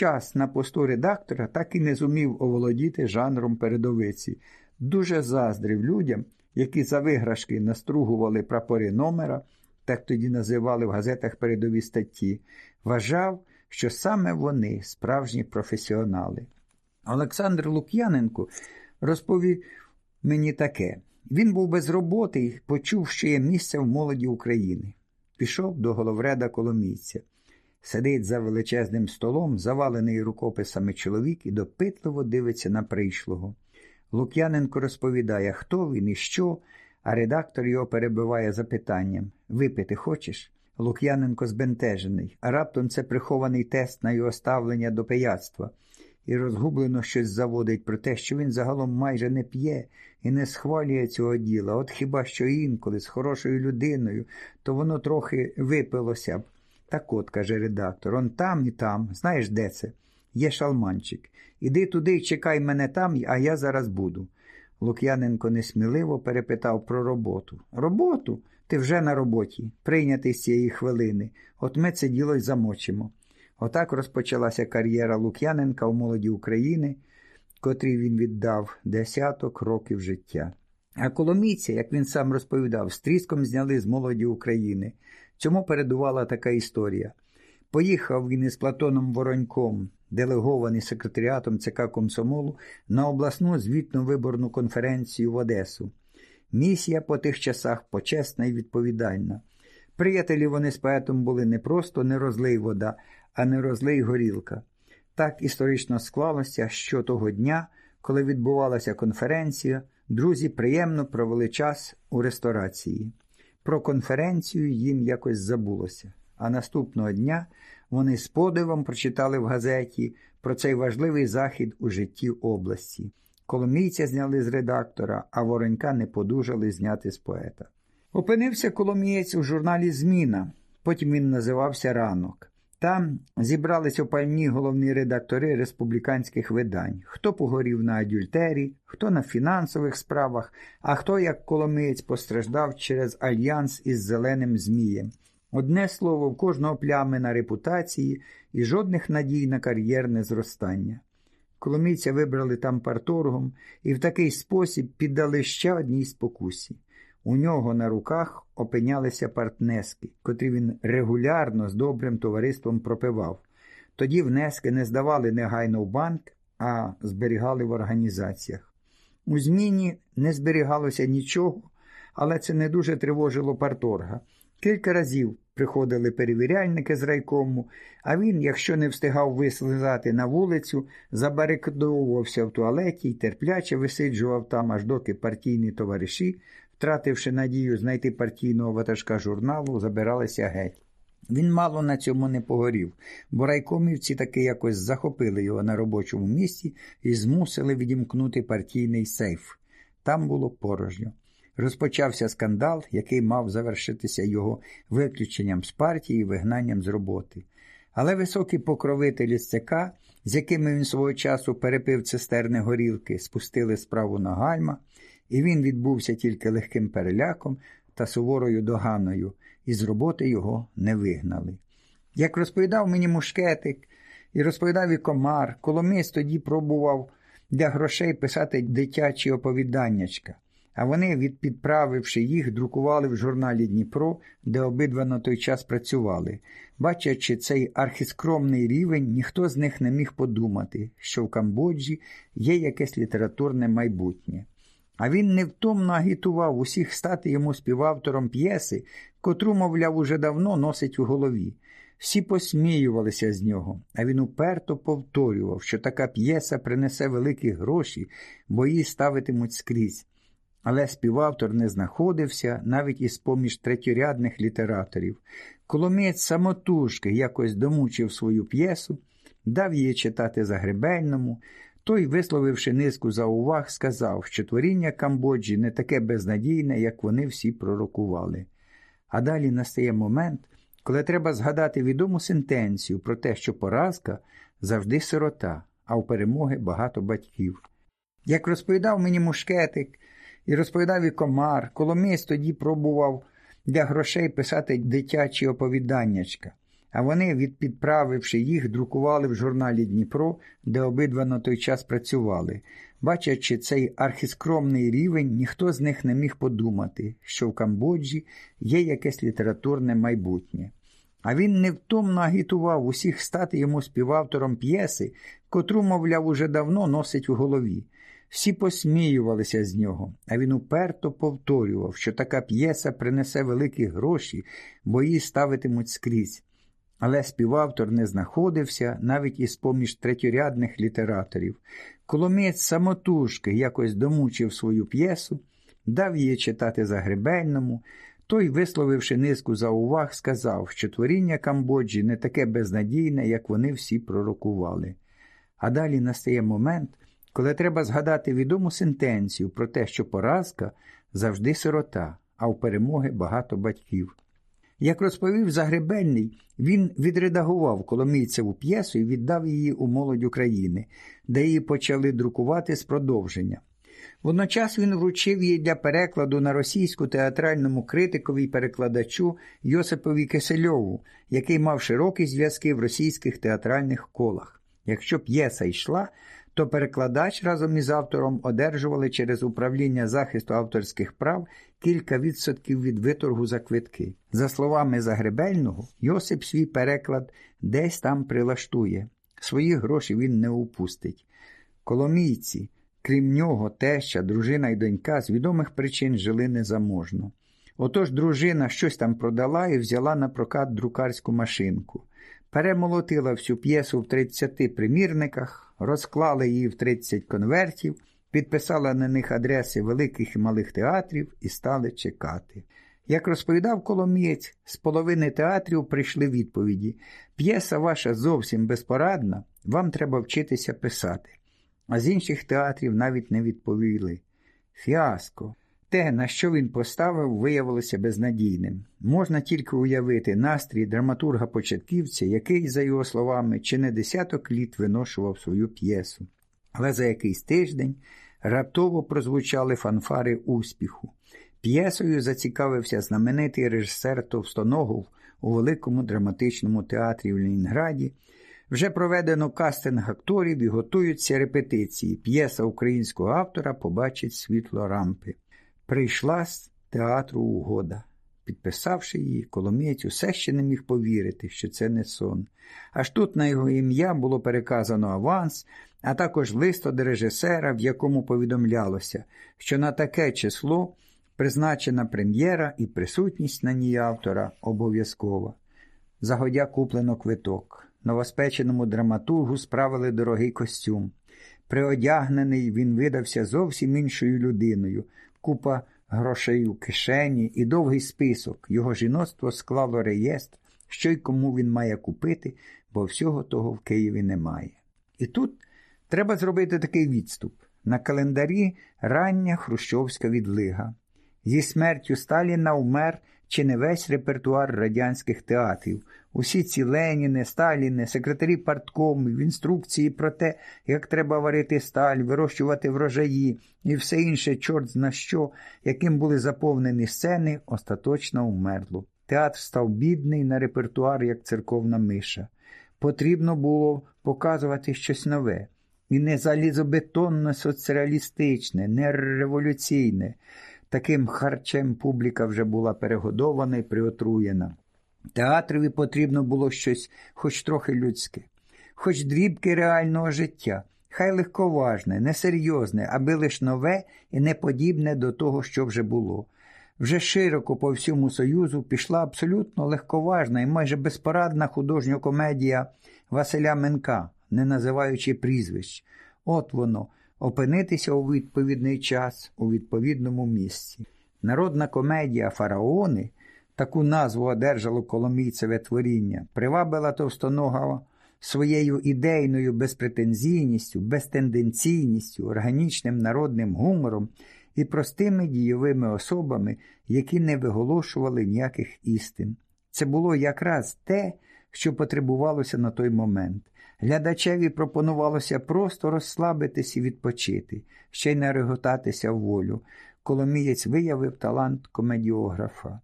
час на посту редактора так і не зумів оволодіти жанром передовиці. Дуже заздрив людям, які за виграшки настругували прапори номера, так тоді називали в газетах передові статті, вважав, що саме вони справжні професіонали. Олександр Лук'яненко розповів мені таке: він був без роботи і почув, що є місце в молоді України. Пішов до головреда Коломійця. Сидить за величезним столом, завалений рукописами чоловік і допитливо дивиться на прийшлого. Лук'яненко розповідає, хто він і що, а редактор його перебиває запитанням Випити хочеш? Лук'яненко збентежений, а раптом це прихований тест на його ставлення до пияцтва і розгублено щось заводить про те, що він загалом майже не п'є і не схвалює цього діла. От хіба що інколи з хорошою людиною, то воно трохи випилося б. Так от, каже редактор, он там і там, знаєш, де це? Є шалманчик. Іди туди і чекай мене там, а я зараз буду. Лук'яненко несміливо перепитав про роботу. Роботу? Ти вже на роботі, прийнятий з цієї хвилини. От ми це діло й замочимо. Отак розпочалася кар'єра Лук'яненка у молоді України, котрій він віддав десяток років життя. А коломійця, як він сам розповідав, з тріском зняли з молоді України. Чому передувала така історія? Поїхав він із Платоном Вороньком, делегований секретаріатом ЦК Комсомолу, на обласну звітну виборну конференцію в Одесу. Місія по тих часах почесна і відповідальна. Приятелі вони з поетом були не просто не розлий вода, а не розлий горілка. Так історично склалося, що того дня, коли відбувалася конференція, друзі приємно провели час у ресторації. Про конференцію їм якось забулося, а наступного дня вони з подивом прочитали в газеті про цей важливий захід у житті області. Коломійця зняли з редактора, а Воронька не подужали зняти з поета. Опинився Коломієць у журналі Зміна, потім він називався Ранок. Там зібрались опальні головні редактори республіканських видань, хто погорів на адюльтері, хто на фінансових справах, а хто, як Коломиєць, постраждав через альянс із Зеленим Змієм. Одне слово, в кожного плями на репутації і жодних надій на кар'єрне зростання. Коломійця вибрали там парторгом і в такий спосіб піддали ще одній спокусі. У нього на руках опинялися партнески, котрі він регулярно з добрим товариством пропивав. Тоді внески не здавали негайно в банк, а зберігали в організаціях. У зміні не зберігалося нічого, але це не дуже тривожило парторга. Кілька разів приходили перевіряльники з райкому, а він, якщо не встигав вислизати на вулицю, забарикадовувався в туалеті й терпляче висиджував там, аж доки партійні товариші втративши надію знайти партійного ватажка журналу, забиралися геть. Він мало на цьому не погорів, бо райкомівці таки якось захопили його на робочому місці і змусили відімкнути партійний сейф. Там було порожньо. Розпочався скандал, який мав завершитися його виключенням з партії і вигнанням з роботи. Але високі покровителі ЦК, з якими він свого часу перепив цистерни горілки, спустили справу на гальма, і він відбувся тільки легким переляком та суворою доганою, і з роботи його не вигнали. Як розповідав мені мушкетик і розповідав і комар, Коломис тоді пробував для грошей писати дитячі оповіданнячка, а вони, відпідправивши їх, друкували в журналі Дніпро, де обидва на той час працювали. Бачачи цей архіскромний рівень, ніхто з них не міг подумати, що в Камбоджі є якесь літературне майбутнє. А він невтомно агітував усіх стати йому співавтором п'єси, котру, мовляв, уже давно носить у голові. Всі посміювалися з нього, а він уперто повторював, що така п'єса принесе великі гроші, бо її ставитимуть скрізь. Але співавтор не знаходився навіть із поміж третьорядних літераторів. Коломієць самотужки якось домучив свою п'єсу, дав її читати Загребельному, той, висловивши низку зауваг, сказав, що творіння Камбоджі не таке безнадійне, як вони всі пророкували. А далі настає момент, коли треба згадати відому сентенцію про те, що поразка завжди сирота, а у перемоги багато батьків. Як розповідав мені мушкетик і розповідав і комар, Коломієць тоді пробував для грошей писати дитячі оповіданнячка, а вони, відпідправивши їх, друкували в журналі Дніпро, де обидва на той час працювали. Бачачи цей архіскромний рівень, ніхто з них не міг подумати, що в Камбоджі є якесь літературне майбутнє. А він невтомно агітував усіх стати йому співавтором п'єси, котру, мовляв, уже давно носить у голові. Всі посміювалися з нього, а він уперто повторював, що така п'єса принесе великі гроші, бо її ставитимуть скрізь. Але співавтор не знаходився навіть із поміж третьорядних літераторів. Коломієць самотужки якось домучив свою п'єсу, дав її читати Загребельному, той, висловивши низку зауваг, сказав, що творіння Камбоджі не таке безнадійне, як вони всі пророкували. А далі настає момент, коли треба згадати відому сентенцію про те, що поразка завжди сирота, а у перемоги багато батьків. Як розповів Загребельний, він відредагував Коломійцеву п'єсу і віддав її у молодь України, де її почали друкувати з продовження. Водночас він вручив її для перекладу на російську театральному критикові й перекладачу Йосипові Кисельову, який мав широкі зв'язки в російських театральних колах. Якщо п'єса йшла, то перекладач разом із автором одержували через управління захисту авторських прав кілька відсотків від виторгу за квитки. За словами Загребельного, Йосип свій переклад десь там прилаштує. Свої гроші він не упустить. Коломійці, крім нього, теща, дружина і донька з відомих причин жили незаможно. Отож дружина щось там продала і взяла на прокат друкарську машинку. Перемолотила всю п'єсу в 30 примірниках, розклала її в 30 конвертів, підписала на них адреси великих і малих театрів і стали чекати. Як розповідав Коломієць, з половини театрів прийшли відповіді п'єса ваша зовсім безпорадна, вам треба вчитися писати. А з інших театрів навіть не відповіли. Фіаско. Те, на що він поставив, виявилося безнадійним. Можна тільки уявити настрій драматурга-початківця, який, за його словами, чи не десяток літ виношував свою п'єсу. Але за якийсь тиждень раптово прозвучали фанфари успіху. П'єсою зацікавився знаменитий режисер Товстоногов у великому драматичному театрі в Ленінграді. Вже проведено кастинг акторів і готуються репетиції. П'єса українського автора побачить світло рампи. Прийшла з театру угода. Підписавши її, Коломієць усе ще не міг повірити, що це не сон. Аж тут на його ім'я було переказано аванс, а також лист до режисера, в якому повідомлялося, що на таке число призначена прем'єра і присутність на ній автора обов'язкова. Загодя куплено квиток. Новоспеченому драматургу справили дорогий костюм. Приодягнений він видався зовсім іншою людиною, купа грошей у кишені і довгий список. Його жіноцтво склало реєстр, що й кому він має купити, бо всього того в Києві немає. І тут треба зробити такий відступ. На календарі рання хрущовська відлига. Зі смертю Сталіна вмер чи не весь репертуар радянських театрів. Усі ці Леніни, Сталіни, секретарі парткомів, інструкції про те, як треба варити сталь, вирощувати врожаї і все інше, чорт зна що, яким були заповнені сцени, остаточно вмерло. Театр став бідний на репертуар, як церковна миша. Потрібно було показувати щось нове. І не залізобетонно соціалістичне, не революційне. Таким харчем публіка вже була перегодована і приотруєна. Театрові потрібно було щось хоч трохи людське, хоч дрібки реального життя, хай легковажне, несерйозне, аби лиш нове і не подібне до того, що вже було. Вже широко по всьому Союзу пішла абсолютно легковажна і майже безпорадна художня комедія Василя Менка, не називаючи прізвищ. От воно, опинитися у відповідний час у відповідному місці. Народна комедія Фараони, таку назву одержало коломійцеве творіння, привабила товстоногого своєю ідейною безпретензійністю, безтенденційністю, органічним народним гумором і простими дійовими особами, які не виголошували ніяких істин. Це було якраз те, що потребувалося на той момент. Глядачеві пропонувалося просто розслабитись і відпочити, ще й не реготатися в волю. Коломієць виявив талант комедіографа.